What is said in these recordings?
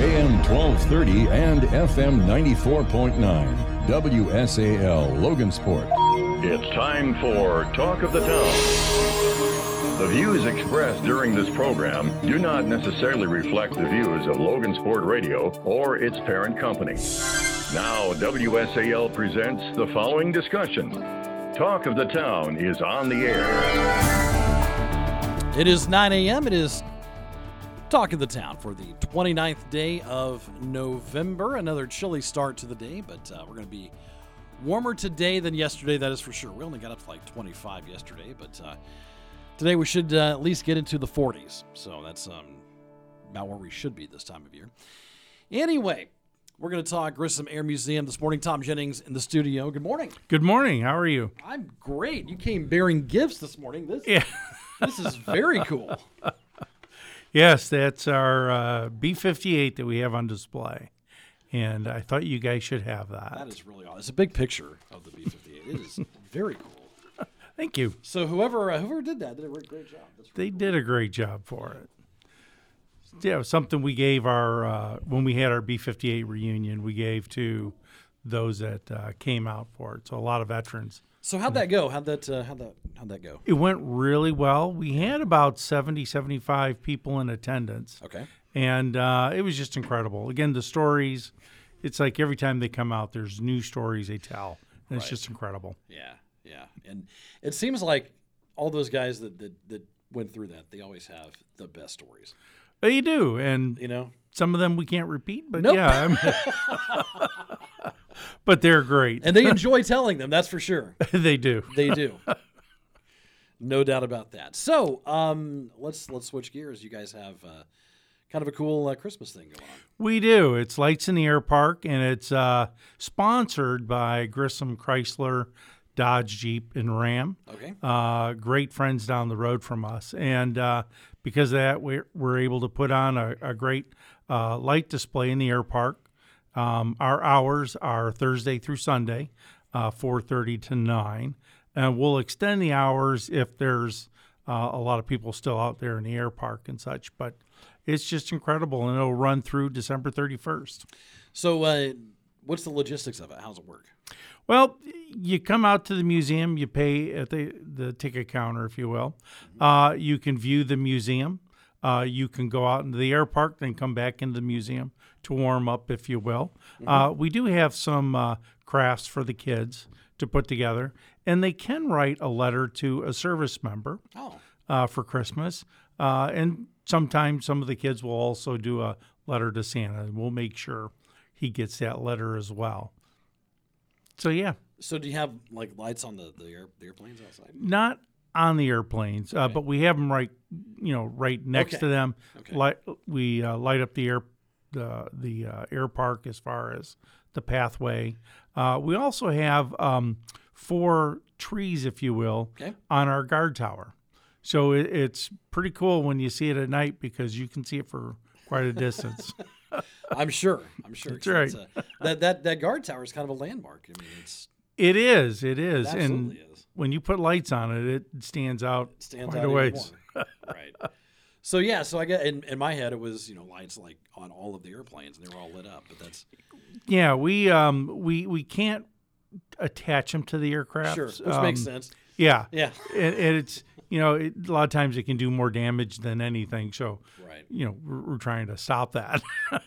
AM 1230 and FM 94.9. WSAL Logansport. It's time for Talk of the Town. The views expressed during this program do not necessarily reflect the views of Logansport Radio or its parent company. Now, WSAL presents the following discussion. Talk of the Town is on the air. It is 9 a.m. It is Talk of the Town for the 29th day of November. Another chilly start to the day, but uh, we're going to be warmer today than yesterday, that is for sure. We only got up to like 25 yesterday, but uh, today we should uh, at least get into the 40s. So that's um, about where we should be this time of year. Anyway, we're going to talk Grissom Air Museum this morning. Tom Jennings in the studio. Good morning. Good morning. How are you? I'm great. You came bearing gifts this morning. This, Yeah. this is very cool. Yes, that's our uh, B 58 that we have on display. And I thought you guys should have that. That is really awesome. It's a big picture of the B-58. It is very cool. Thank you. So whoever uh, whoever did that did a great, job. That's They did a great job for it. Yeah, something we gave our, uh, when we had our B 58 reunion, we gave to those that uh, came out for it. So a lot of veterans. So how'd that go? How'd that uh, how'd that how'd that go? It went really well. We had about 70, 75 people in attendance. Okay. and uh, it was just incredible. Again, the stories, it's like every time they come out, there's new stories they tell, and it's just incredible. Yeah, yeah. And it seems like all those guys that, that that went through that, they always have the best stories. You do, and You know? some of them we can't repeat, but Nope. yeah, I'm- but they're great, And they enjoy telling them, that's for sure. they do. They do. no doubt about that. So, um, let's let's switch gears. You guys have uh, kind of a cool uh, Christmas thing going on. We do. It's Lights in the Air Park, and it's uh, sponsored by Grissom Chrysler, Dodge Jeep, and Ram. Okay. uh, great friends down the road from us. And uh, because of that, we're, we're able to put on a, a great uh, light display in the air park. Um, our hours are Thursday through Sunday, uh, 4.30 to 9. And we'll extend the hours if there's uh, a lot of people still out there in the air park and such. But it's just incredible, and it'll run through December 31st. So, uh, what's the logistics of it? How's it work? Well, you come out to the museum, you pay at the, the ticket counter, if you will. Uh, you can view the museum. Uh, you can go out into the air park, then come back into the museum to warm up, if you will. Uh, we do have some uh, crafts for the kids to put together, and they can write a letter to a service member Oh, uh, for Christmas. Uh, and sometimes some of the kids will also do a letter to Santa, and we'll make sure he gets that letter as well. So, yeah. so do you have like lights on the the, air, the airplanes outside? not on the airplanes, uh, but we have them right, you know, right next Okay. to them. Okay. Light, we uh, light up the air, the the uh, air park as far as the pathway. Uh, we also have um, four trees, if you will, Okay. on our guard tower. So it, it's pretty cool when you see it at night because you can see it for quite a distance. I'm sure. I'm sure. That's it's a- that that that guard tower is kind of a landmark. I mean, it's it is, it is, it and is. when you put lights on it, it stands out it Stands quite out a ways. right. So yeah, so I get in, in my head it was you know lights like on all of the airplanes and they were all lit up. But that's Yeah, we um we we can't attach them to the aircraft. sure, which makes Um, sense. Yeah, Yeah. and, and it's you know it, a lot of times it can do more damage than anything. So Right. you know we're, we're trying to stop that.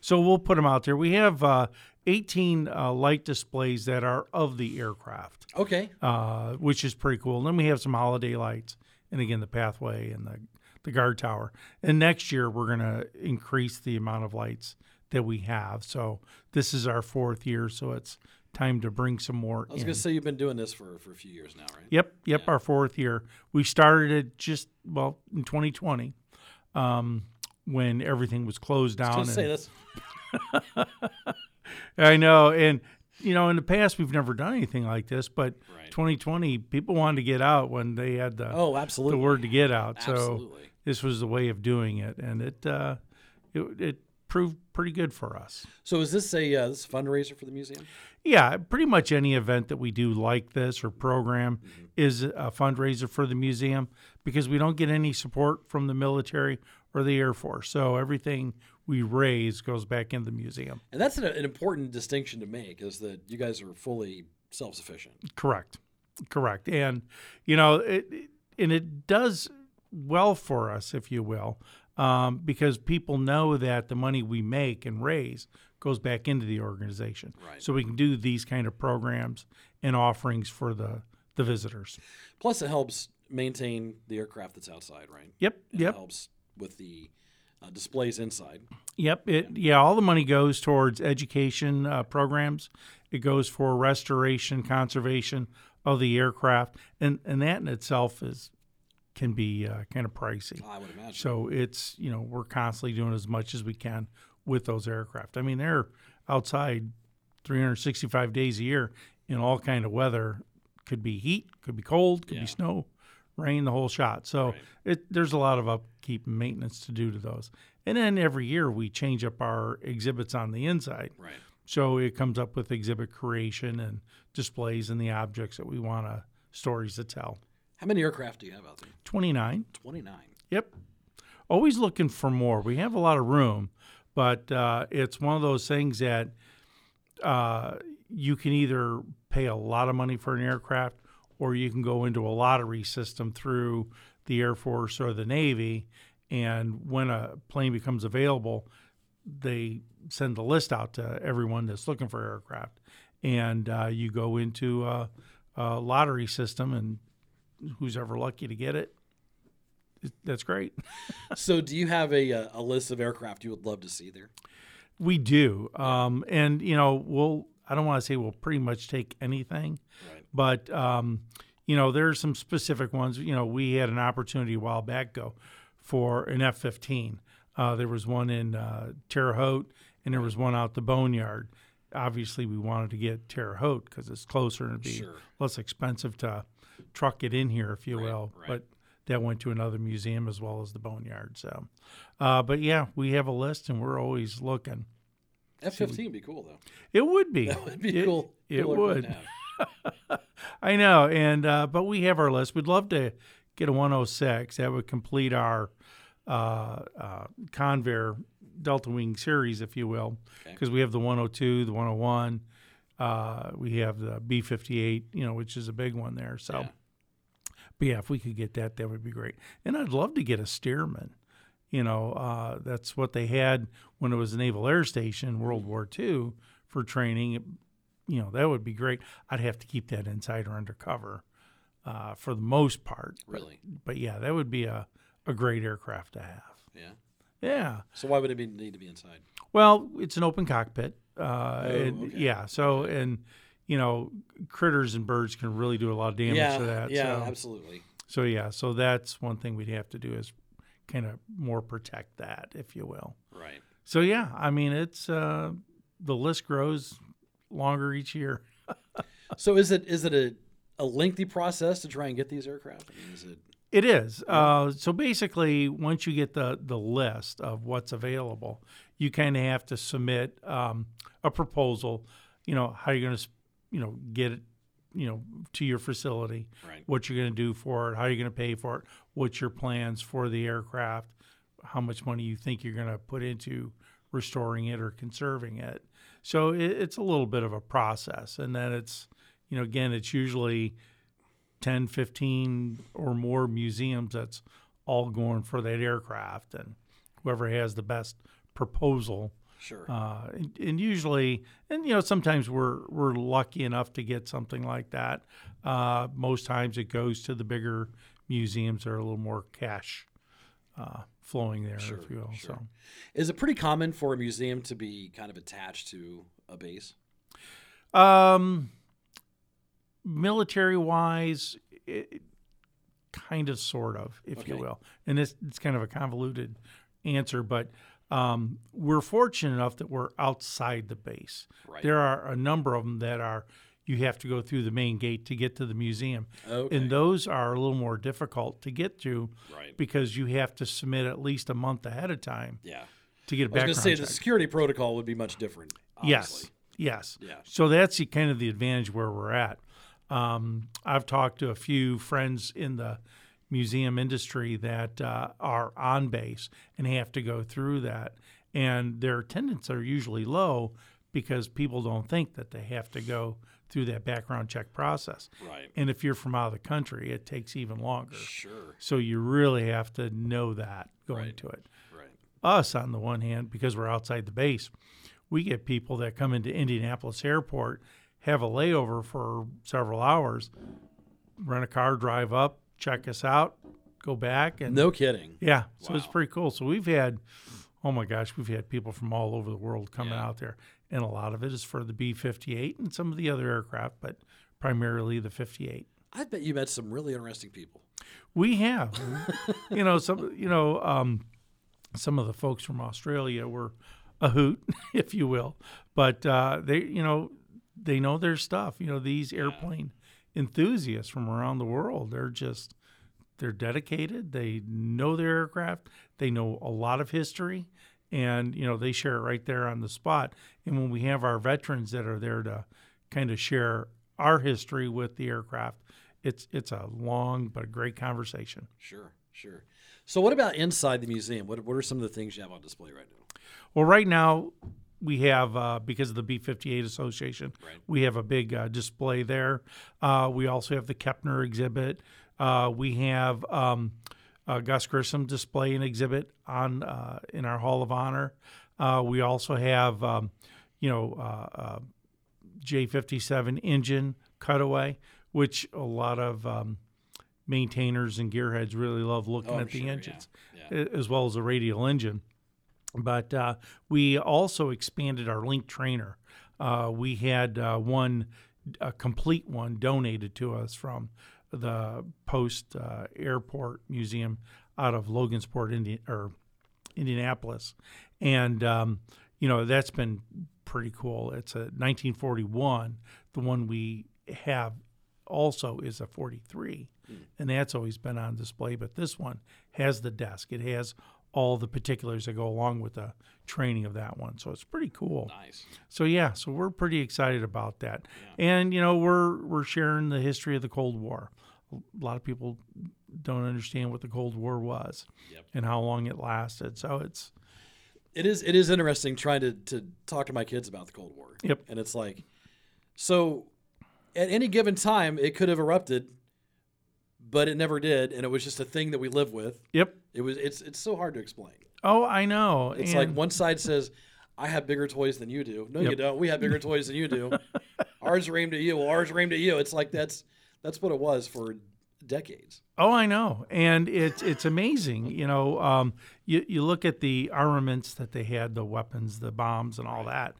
so we'll put them out there. We have uh, 18 uh, light displays that are of the aircraft, Okay. uh, which is pretty cool. And then we have some holiday lights, and again the pathway and the the guard tower. And next year we're going to increase the amount of lights that we have. So this is our fourth year, so it's time to bring some more I was gonna say you've been doing this for for a few years now, right? Yep, yep, Yeah. our fourth year. We started it just well in 2020, um, when everything was closed I down. was and- say this. I know, and you know, in the past we've never done anything like this, but Right. 2020 people wanted to get out when they had the Oh, absolutely the word to get out. So Absolutely. This was the way of doing it, and it uh, it, it proved pretty good for us. So is this a uh, this fundraiser for the museum? Yeah, pretty much any event that we do like this or program Mm-hmm. is a fundraiser for the museum because we don't get any support from the military or the Air Force. So everything we raise goes back into the museum. And that's an, an important distinction to make is that you guys are fully self sufficient. Correct, correct, and you know, it, it- and it does well for us, if you will, um, because people know that the money we make and raise goes back into the organization. Right. So we can do these kind of programs and offerings for the the visitors. Plus, it helps maintain the aircraft that's outside, right? Yep, And yep. It helps with the uh, displays inside. Yep. It yeah. All the money goes towards education uh, programs. It goes for restoration, conservation of the aircraft, and and that in itself is can be uh, kind of pricey. I would imagine. So it's you know we're constantly doing as much as we can with those aircraft. I mean they're outside 365 days a year in all kind of weather. Could be heat, could be cold, could Yeah. be snow, rain, the whole shot. So Right. it there's a lot of upkeep and maintenance to do to those. And then every year we change up our exhibits on the inside. right. So it comes up with exhibit creation and displays and the objects that we want to stories to tell. How many aircraft do you have out there? 29. 29. Yep. Always looking for more. We have a lot of room, but uh, it's one of those things that uh, you can either pay a lot of money for an aircraft or you can go into a lottery system through the Air Force or the Navy. And when a plane becomes available, they send the list out to everyone that's looking for aircraft. And uh, you go into a, a lottery system, and who's ever lucky to get it, that's great. so, do you have a, uh, a list of aircraft you would love to see there? We do, um, and you know, we'll. I don't want to say we'll pretty much take anything, Right. but um, you know, there are some specific ones. You know, we had an opportunity a while back go for an F-15. Uh, there was one in uh, Terre Haute, and there was one out the Boneyard. Obviously, we wanted to get Terre Haute because it's closer and it'd be Sure. less expensive to truck it in here, if you Right, will. right. But that went to another museum as well as the Boneyard. So, uh, but yeah, we have a list, and we're always looking. F 15 would be cool, though. It would be. That would be It- cool. It would. I know, and uh, but we have our list. We'd love to get a 106. That would complete our uh, uh, Convair Delta Wing series, if you will, Okay. because we have the 102, the 101. Uh, we have the B58, you know, which is a big one there. So, Yeah. but yeah, if we could get that, that would be great. And I'd love to get a Stearman. You know, uh, that's what they had when it was a Naval Air Station, World War II, for training. It- you know, that would be great. I'd have to keep that inside or undercover uh, for the most part. But- Really? But, yeah, that would be a, a great aircraft to have. Yeah. Yeah. So, why would it be, need to be inside? Well, it's an open cockpit. Uh, and, Oh, okay. Yeah. So, and, you know, critters and birds can really do a lot of damage yeah. to that. yeah, so. absolutely. So yeah, so that's one thing we'd have to do is kind of more protect that, if you will. Right. So yeah, I mean it's uh, the list grows longer each year. So, is it is it a, a lengthy process to try and get these aircraft? I mean, is it? It is. Uh, so basically, once you get the the list of what's available, you kind of have to submit um, a proposal. You know how you're going to, you know, get it, you know, to your facility. Right. What you're going to do for it, how you're going to pay for it, what's your plans for the aircraft, how much money you think you're going to put into restoring it or conserving it. So it, it's a little bit of a process, and then it's, you know, again, it's usually 10, 15 or more museums that's all going for that aircraft, and whoever has the best proposal. Sure. Uh, and, and usually, and you know, sometimes we're we're lucky enough to get something like that. Uh, most times, it goes to the bigger museums that are a little more cash uh, flowing there, Sure, if you will. sure. So, Is it pretty common for a museum to be kind of attached to a base? Um, military wise, kind of, sort of, if you will. And it's it's kind of a convoluted answer, but um, we're fortunate enough that we're outside the base. Right. There are a number of them that are you have to go through the main gate to get to the museum, Okay. and those are a little more difficult to get to Right. because you have to submit at least a month ahead of time Yeah. to get a I was going to say check. the security protocol would be much different. Yes. Yes. Yeah. So that's the, kind of the advantage where we're at. Um, I've talked to a few friends in the museum industry that uh, are on base and have to go through that, and their attendance are usually low because people don't think that they have to go through that background check process. Right. And if you're from out of the country, it takes even longer. Sure. So you really have to know that going Right. to it. Right. Us, on the one hand, because we're outside the base, we get people that come into Indianapolis Airport, have a layover for several hours, rent a car, drive up, check us out, go back, and No kidding. yeah, so it's pretty cool. So we've had, oh my gosh, we've had people from all over the world coming Yeah. out there, and a lot of it is for the B 58 and some of the other aircraft, but primarily the 58. I bet you met some really interesting people. We have, you know, some, you know, um, some of the folks from Australia were a hoot, if you will, but uh, they, you know, they know their stuff. You know, these airplane enthusiasts from around the world, they're just, they're dedicated. They know their aircraft. They know a lot of history, and you know, they share it right there on the spot. And when we have our veterans that are there to kind of share our history with the aircraft, it's it's a long but a great conversation. Sure. Sure. So, what about inside the museum? What, what are some of the things you have on display right now? Well, right now we have uh, because of the B fifty eight Association, Right. we have a big uh, display there. Uh, we also have the Kepner exhibit. Uh, we have um, uh, Gus Grissom display and exhibit on uh, in our Hall of Honor. Uh, we also have um, you know uh, uh, J fifty seven engine cutaway, which a lot of um, maintainers and gearheads really love looking Oh, at the sure, yeah. engines, Yeah. a- as well as the radial engine. But uh, we also expanded our link trainer. Uh, we had uh, one, a complete one, donated to us from the Post uh, Airport Museum out of Logansport, Indi- or Indianapolis, and um, you know that's been pretty cool. It's a 1941. The one we have also is a 43, and that's always been on display. But this one has the desk. It has all the particulars that go along with the training of that one. So it's pretty cool. Nice. So yeah, so we're pretty excited about that. And you know, we're we're sharing the history of the Cold War. A lot of people don't understand what the Cold War was Yep. and how long it lasted. So it's It is it is interesting trying to, to talk to my kids about the Cold War. Yep. And it's like, so at any given time, it could have erupted, but it never did, and it was just a thing that we live with. yep. It was it's it's so hard to explain. Oh, I know. It's And- like one side says, "I have bigger toys than you do." No, you don't. We have bigger toys than you do. ours are aimed at you. Well, ours are aimed at you. It's like that's that's what it was for decades. Oh, I know, and it's it's amazing. You know, um, you you look at the armaments that they had, the weapons, the bombs, and all that.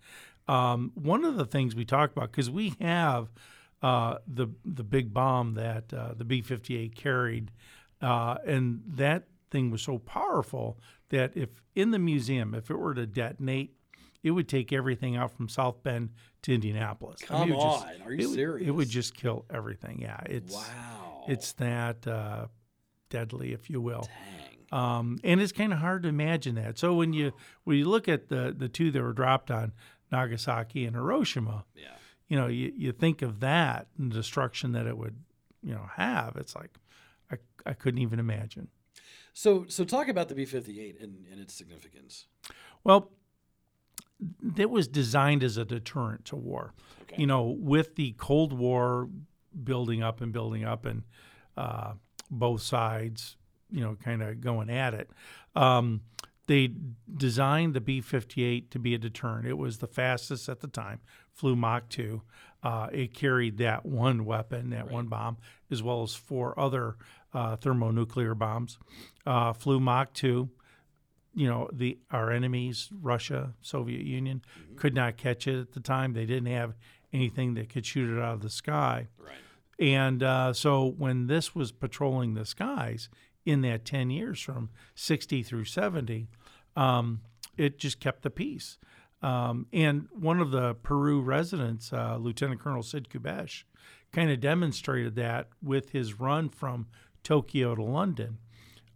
Um, one of the things we talk about because we have uh, the the big bomb that uh, the B fifty eight carried, uh, and that thing was so powerful that if in the museum, if it were to detonate, it would take everything out from South Bend to Indianapolis. I mean, it would just- are you it serious? It would just kill everything. Yeah, it's Wow. it's that uh, deadly, if you will. Dang. Um, and it's kind of hard to imagine that. So when you when you look at the the two that were dropped on Nagasaki and Hiroshima, Yeah. you know, you, you think of that and the destruction that it would, you know, have. It's like I, I couldn't even imagine. So so talk about the B fifty eight and, and its significance. Well, it was designed as a deterrent to war. Okay. You know, with the Cold War building up and building up, and uh, both sides, you know, kind of going at it, um, they designed the B 58 to be a deterrent. It was the fastest at the time, flew Mach 2. Uh, it carried that one weapon, that one bomb, as well as four other uh, thermonuclear bombs. Uh, flew Mach 2 you know the our enemies russia soviet union could not catch it at the time. They didn't have anything that could shoot it out of the sky. Right. and uh, so when this was patrolling the skies in that 10 years from 60 through 70 um, it just kept the peace. Um, and one of the peru residents uh, lieutenant colonel sid Kubesch kind of demonstrated that with his run from tokyo to london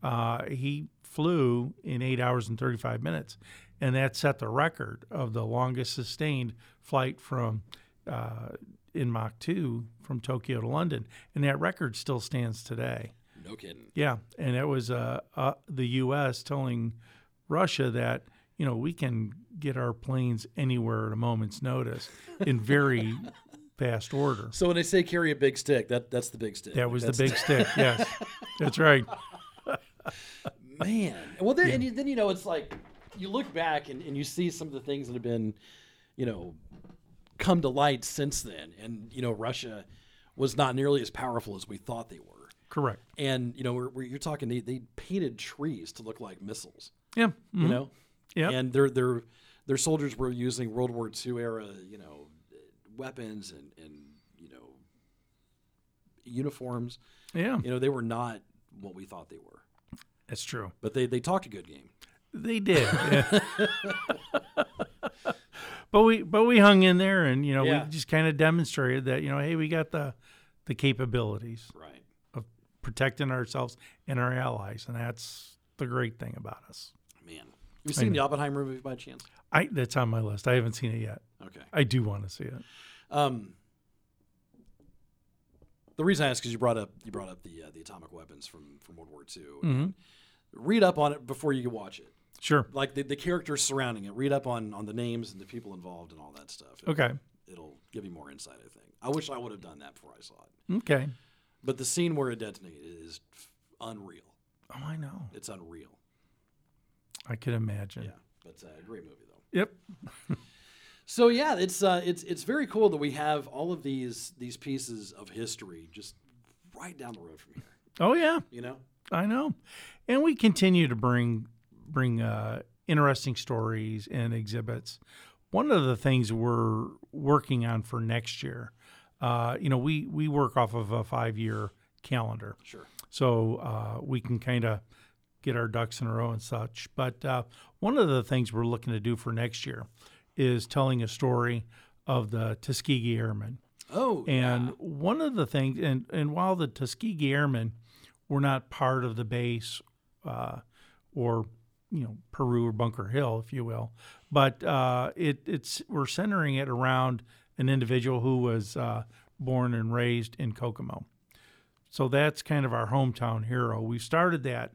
uh, he flew in eight hours and 35 minutes, and that set the record of the longest sustained flight from uh, in Mach 2 from Tokyo to London, and that record still stands today. no kidding. Yeah, and it was uh, uh, the U.S. telling Russia that you know we can get our planes anywhere at a moment's notice in very fast order. So when they say carry a big stick, that that's the big stick. That was That's- the big stick. Yes, that's right. man. Well, then and you, then you know it's like you look back and, and you see some of the things that have been, you know, come to light since then, and you know Russia was not nearly as powerful as we thought they were. Correct. And you know, we're, we're, you're talking they, they painted trees to look like missiles. Yeah. You mm-hmm. know, Yeah. and their their their soldiers were using World War II era, you know, weapons and and you know uniforms. Yeah. You know, they were not what we thought they were, That's true. but they they talked a good game. They did. yeah. but we but we hung in there and you know Yeah. we just kind of demonstrated that you know hey we got the the capabilities Right. of protecting ourselves and our allies and that's the great thing about us. Man, you seen the Oppenheimer movie by chance? I that's on my list. I haven't seen it yet. Okay. I do want to see it. Um, the reason I ask is you brought up you brought up the uh, the atomic weapons from from World War II. Mm-hmm. Read up on it before you watch it. Sure. Like the, the characters surrounding it. Read up on on the names and the people involved and all that stuff. It- Okay. It'll give you more insight. I think. I wish I would have done that before I saw it. Okay. But the scene where it detonated is unreal. Oh, I know. It's unreal. I can imagine. Yeah, but uh, great movie though. Yep. So yeah, it's uh, it's it's very cool that we have all of these these pieces of history just right down the road from here. Oh yeah. You know, I know, and we continue to bring bring uh, interesting stories and exhibits. One of the things we're working on for next year, uh, you know, we we work off of a five year calendar, sure. so uh, we can kind of get our ducks in a row and such. But uh, one of the things we're looking to do for next year is telling a story of the Tuskegee Airmen. Oh, And yeah. one of the things, and, and while the Tuskegee Airmen were not part of the base uh, or, you know, Peru or Bunker Hill, if you will, but uh, it, it's we're centering it around an individual who was uh, born and raised in Kokomo. So that's kind of our hometown hero. We started that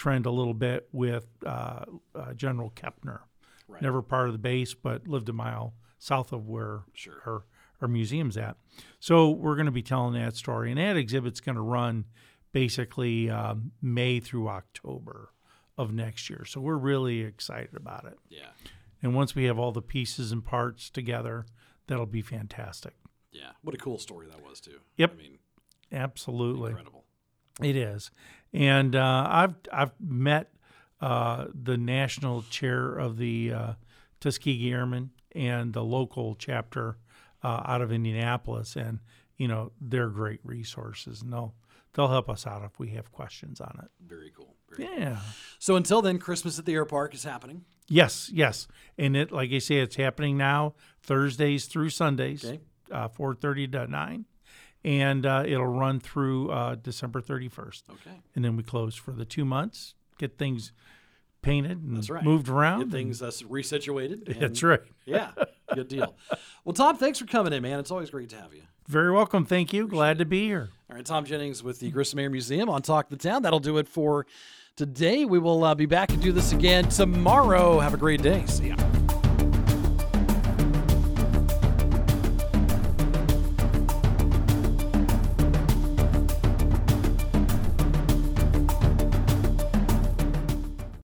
trend a little bit with uh, uh, General Kepner. Right. Never part of the base, but lived a mile south of where Sure. our, our museum's at. So we're going to be telling that story. And that exhibit's going to run basically um, May through October of next year. So we're really excited about it. yeah, And once we have all the pieces and parts together, that'll be fantastic. yeah. What a cool story that was too. Yep. I mean, Absolutely. incredible. It is, and uh, I've I've met uh, the national chair of the uh, Tuskegee Airmen and the local chapter uh, out of Indianapolis, and you know they're great resources, and they'll they'll help us out if we have questions on it. Very cool. Very cool. Yeah. So until then, Christmas at the Air Park is happening. Yes. Yes. And it, like I say, it's happening now, Thursdays through Sundays, Okay. uh, four thirty to nine, and uh, it'll run through uh, December thirty first. Okay. and then we close for the two months, get things painted and That's right. moved around. Get and- things uh, resituated. and- that's right. Yeah. Good deal. Well, Tom, thanks for coming in, man. It's always great to have you. Very welcome. Thank you. Glad to be here. All right, Tom Jennings with the Grissom Air Museum on Talk the Town. That'll do it for today. We will uh, be back and do this again tomorrow. Have a great day. See ya.